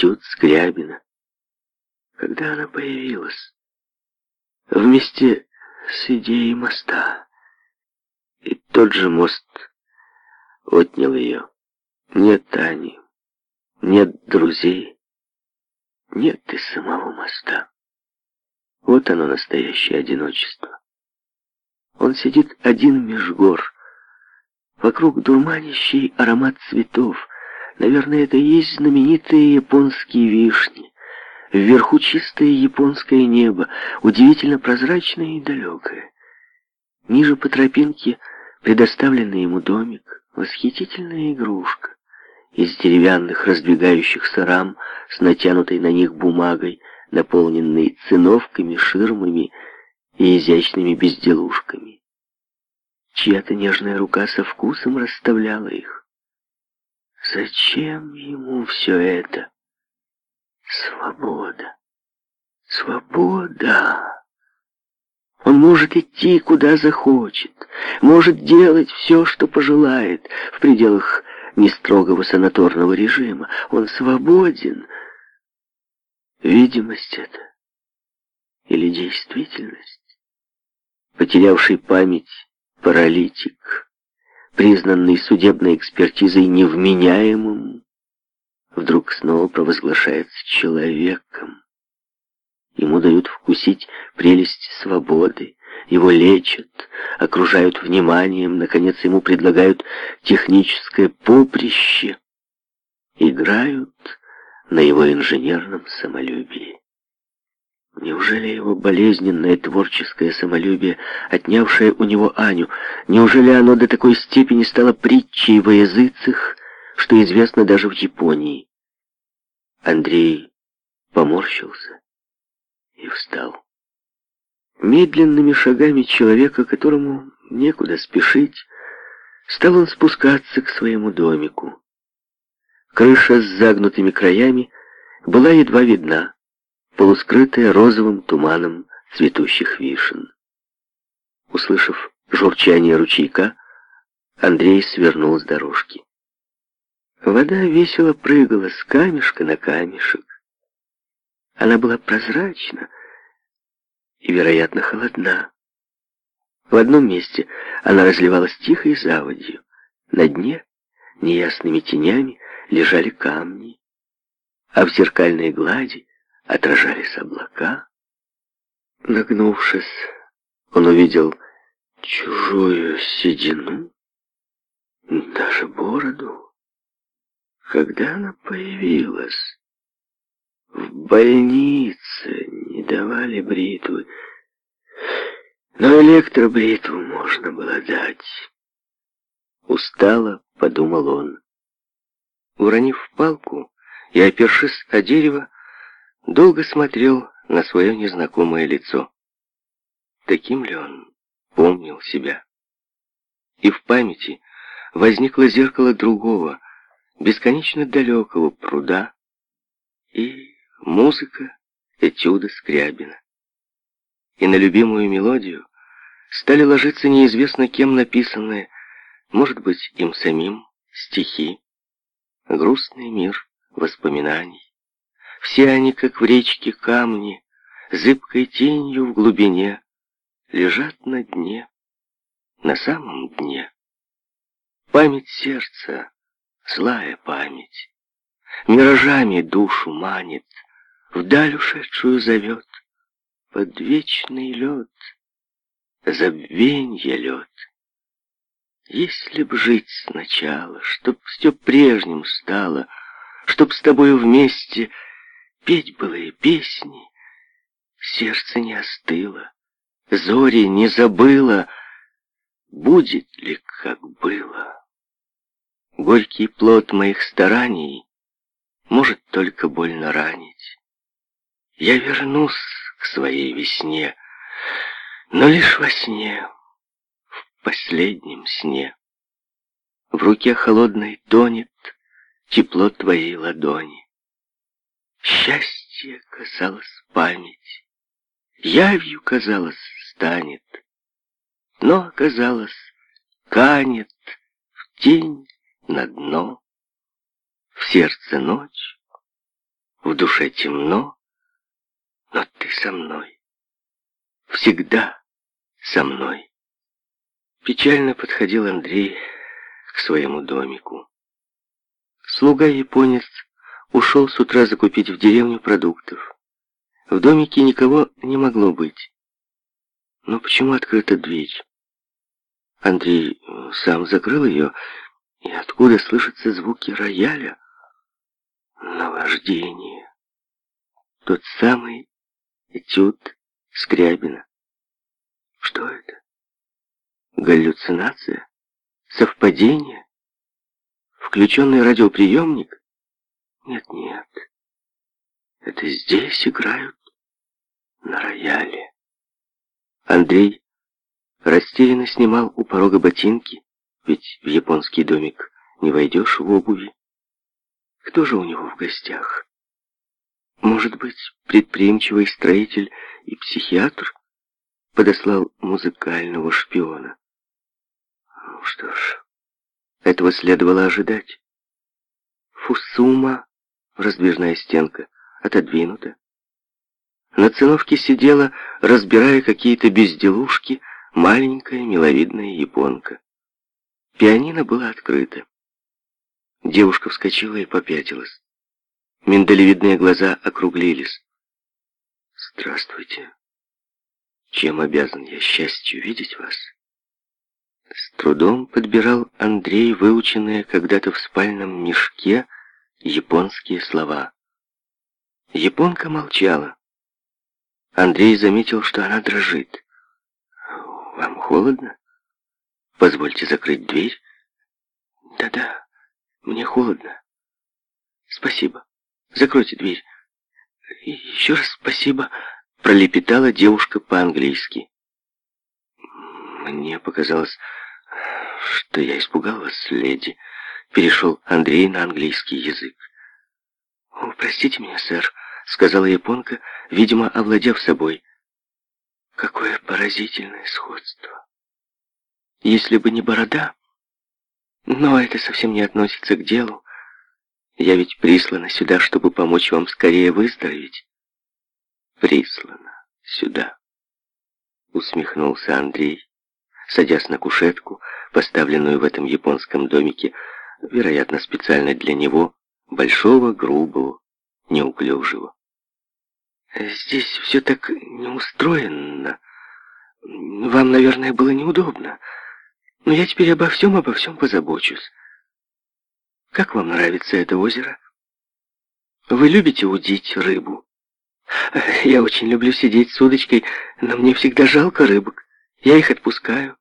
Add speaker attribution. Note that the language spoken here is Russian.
Speaker 1: институт Скрябина. Когда она появилась? Вместе с идеей моста. И тот же мост отнял ее. Нет Ани, нет друзей, нет и самого моста. Вот оно, настоящее одиночество. Он сидит один меж гор, вокруг дурманящий аромат цветов, Наверное, это и есть знаменитые японские вишни. Вверху чистое японское небо, удивительно прозрачное и далекое. Ниже по тропинке предоставленный ему домик, восхитительная игрушка. Из деревянных раздвигающихся рам с натянутой на них бумагой, наполненной циновками, ширмами и изящными безделушками. Чья-то нежная рука со вкусом расставляла их. Зачем ему все это? Свобода. Свобода. Он может идти, куда захочет, может делать все, что пожелает в пределах нестрогого санаторного режима. Он свободен. Видимость это или действительность? Потерявший память паралитик признанный судебной экспертизой невменяемым, вдруг снова провозглашается человеком. Ему дают вкусить прелесть свободы, его лечат, окружают вниманием, наконец ему предлагают техническое поприще, играют на его инженерном самолюбии. Неужели его болезненное творческое самолюбие, отнявшее у него Аню, неужели оно до такой степени стало притчей во языцах, что известно даже в Японии? Андрей поморщился и встал. Медленными шагами человека, которому некуда спешить, стал он спускаться к своему домику. Крыша с загнутыми краями была едва видна полускрытое розовым туманом цветущих вишен. Услышав журчание ручейка, Андрей свернул с дорожки. Вода весело прыгала с камешка на камешек. Она была прозрачна и, вероятно, холодна. В одном месте она разливалась тихой заводью. На дне неясными тенями лежали камни, а в зеркальной глади отражались облака. Нагнувшись, он увидел чужую седину, даже бороду. Когда она появилась, в больнице не давали бритвы, но электробритву можно было дать. Устало, подумал он. Уронив палку и опершись о дерево, долго смотрел на свое незнакомое лицо. Таким ли он помнил себя? И в памяти возникло зеркало другого, бесконечно далекого пруда и музыка этюда Скрябина. И на любимую мелодию стали ложиться неизвестно кем написанные, может быть, им самим, стихи. Грустный мир воспоминаний. Все они, как в речке камни, зыбкой тенью в глубине, лежат на дне, на самом дне. Память сердца, злая память, миражами душу манит, вдаль ушедшую зовет, под вечный лед, забвенье лед. Если б жить сначала, чтоб все прежним стало, чтоб с тобою вместе — петь былые песни. Сердце не остыло, зори не забыло, будет ли, как было. Горький плод моих стараний может только больно ранить. Я вернусь к своей весне, но лишь во сне, в последнем сне. В руке холодной тонет тепло твоей ладони. Счастье касалось память. Явью, казалось, станет. Но, казалось канет в тень на дно. В сердце ночь, в душе темно, но ты со мной. Всегда со мной. Печально подходил Андрей к своему домику. Слуга-японец ушел с утра закупить в деревню продуктов. В домике никого не могло быть. Но почему открыта дверь? Андрей э, сам закрыл ее, и откуда слышатся звуки рояля? Наваждение. Тот самый этюд Скрябина. Что это? Галлюцинация? Совпадение? Включенный радиоприемник? Нет-нет, это здесь играют на рояле. Андрей растерянно снимал у порога ботинки, ведь в японский домик не войдешь в обуви. Кто же у него в гостях? Может быть, предприимчивый строитель и психиатр подослал музыкального шпиона? Ну что ж, этого следовало ожидать. Фусума Раздвижная стенка отодвинута. На циновке сидела, разбирая какие-то безделушки, маленькая миловидная японка. Пианино было открыто. Девушка вскочила и попятилась. Миндалевидные глаза округлились. «Здравствуйте. Чем обязан я счастью видеть вас?» С трудом подбирал Андрей выученное когда-то в спальном мешке японские слова. Японка молчала. Андрей заметил, что она дрожит. «Вам холодно? Позвольте закрыть дверь?» «Да-да, мне холодно. Спасибо. Закройте дверь. Еще раз спасибо», — пролепетала девушка по-английски. «Мне показалось, что я испугал вас, леди», перешел Андрей на английский язык. «О, простите меня, сэр», — сказала японка, видимо, овладев собой. «Какое поразительное сходство! Если бы не борода... Но это совсем не относится к делу. Я ведь прислана сюда, чтобы помочь вам скорее выздороветь». «Прислана сюда», — усмехнулся Андрей, садясь на кушетку, поставленную в этом японском домике, вероятно, специально для него, большого, грубого, неуклюжего. «Здесь все так не устроено. Вам, наверное, было неудобно, но я теперь обо всем, обо всем позабочусь. Как вам нравится это озеро? Вы любите удить рыбу?» Я очень люблю сидеть с удочкой, но мне всегда жалко рыбок. Я их отпускаю.